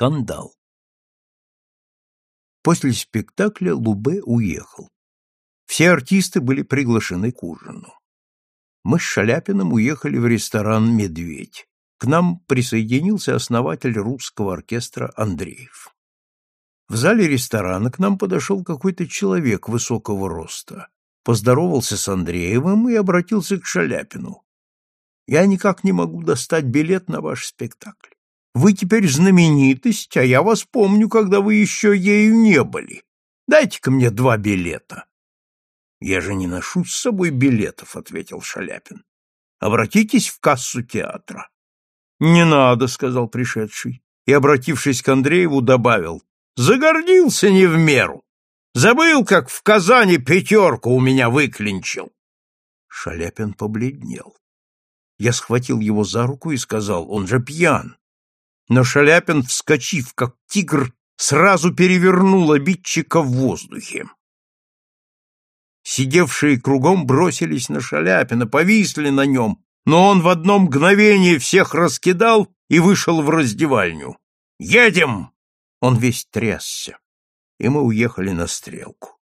Скандал. После спектакля Лубе уехал. Все артисты были приглашены к ужину. Мы с Шаляпиным уехали в ресторан «Медведь». К нам присоединился основатель русского оркестра Андреев. В зале ресторана к нам подошел какой-то человек высокого роста, поздоровался с Андреевым и обратился к Шаляпину. «Я никак не могу достать билет на ваш спектакль. Вы теперь знаменитость, а я вас помню, когда вы еще ею не были. Дайте-ка мне два билета. Я же не ношу с собой билетов, ответил Шаляпин. Обратитесь в кассу театра. Не надо, сказал пришедший, и, обратившись к Андрееву, добавил: Загордился не в меру. Забыл, как в Казани пятерку у меня выклинчил. Шаляпин побледнел. Я схватил его за руку и сказал: "Он же пьян". Но Шаляпин, вскочив как тигр, сразу перевернул обидчика в воздухе. Сидевшие кругом бросились на Шаляпина, повисли на нем, но он в одно мгновение всех раскидал и вышел в раздевальню. «Едем!» Он весь трясся, и мы уехали на стрелку.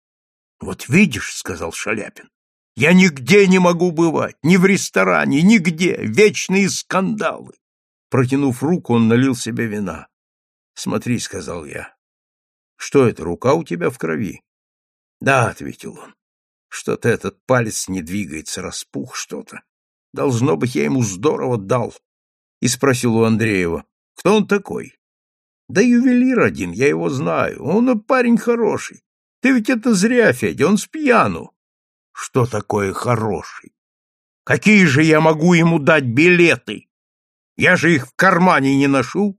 «Вот видишь», — сказал Шаляпин, — «я нигде не могу бывать, ни в ресторане, нигде, вечные скандалы». Протянув руку, он налил себе вина. «Смотри», — сказал я. «Что это, рука у тебя в крови?» «Да», — ответил он. Что-то этот палец не двигается, распух что-то. Должно быть, я ему здорово дал. И спросил у Андреева, кто он такой? Да ювелир один, я его знаю. Он парень хороший. Ты ведь это зря, Федя, он с пьяну. Что такое хороший? Какие же я могу ему дать билеты? Я же их в кармане не ношу.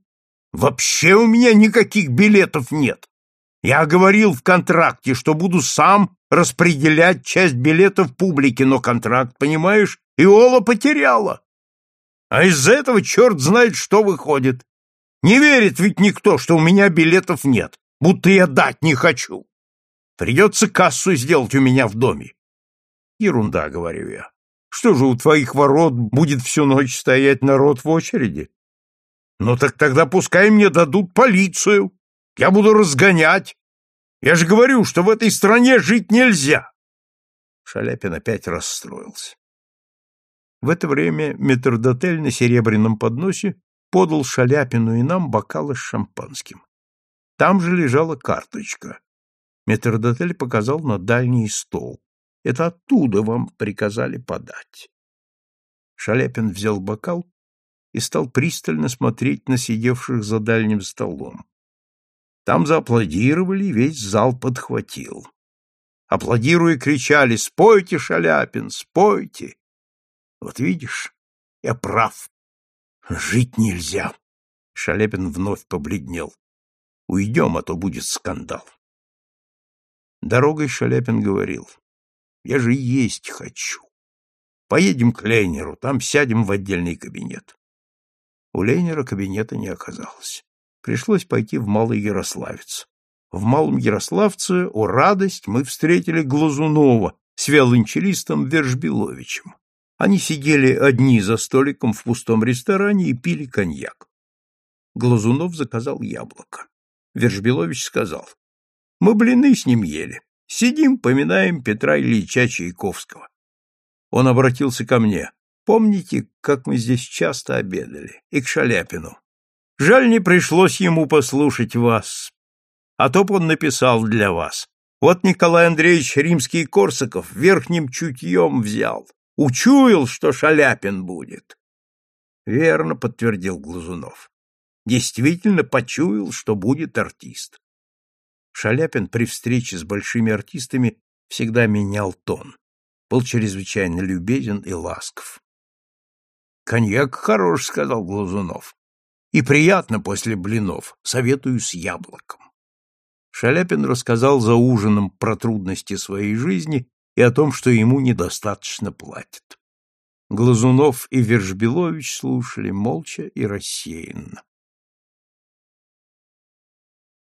Вообще у меня никаких билетов нет. Я говорил в контракте, что буду сам распределять часть билетов публике, но контракт, понимаешь, Иола потеряла. А из-за этого черт знает, что выходит. Не верит ведь никто, что у меня билетов нет, будто я дать не хочу. Придется кассу сделать у меня в доме. Ерунда, говорю я. Что же, у твоих ворот будет всю ночь стоять народ в очереди? Ну так тогда пускай мне дадут полицию. Я буду разгонять. Я же говорю, что в этой стране жить нельзя. Шаляпин опять расстроился. В это время метрдотель на серебряном подносе подал Шаляпину и нам бокалы с шампанским. Там же лежала карточка. Метрдотель показал на дальний стол. Это оттуда вам приказали подать. Шаляпин взял бокал и стал пристально смотреть на сидевших за дальним столом. Там зааплодировали, весь зал подхватил. Аплодируя, кричали «Спойте, Шаляпин, спойте!» Вот видишь, я прав. Жить нельзя. Шаляпин вновь побледнел. Уйдем, а то будет скандал. Дорогой Шаляпин говорил. Я же есть хочу. Поедем к Лейнеру, там сядем в отдельный кабинет. У Лейнера кабинета не оказалось пришлось пойти в Малый Ярославец. В Малом Ярославце, о радость, мы встретили Глазунова с виолончелистом Вершбиловичем. Они сидели одни за столиком в пустом ресторане и пили коньяк. Глазунов заказал яблоко. Вершбилович сказал, «Мы блины с ним ели. Сидим, поминаем Петра Ильича Чайковского». Он обратился ко мне. «Помните, как мы здесь часто обедали?» И к Шаляпину. Жаль, не пришлось ему послушать вас, а то б он написал для вас. Вот Николай Андреевич Римский-Корсаков верхним чутьем взял, учуял, что Шаляпин будет. Верно, подтвердил Глазунов. Действительно почуял, что будет артист. Шаляпин при встрече с большими артистами всегда менял тон, был чрезвычайно любезен и ласков. «Коньяк хорош», — сказал Глазунов. И приятно после блинов, советую с яблоком. Шаляпин рассказал за ужином про трудности своей жизни и о том, что ему недостаточно платят. Глазунов и Вержбилович слушали молча и рассеянно.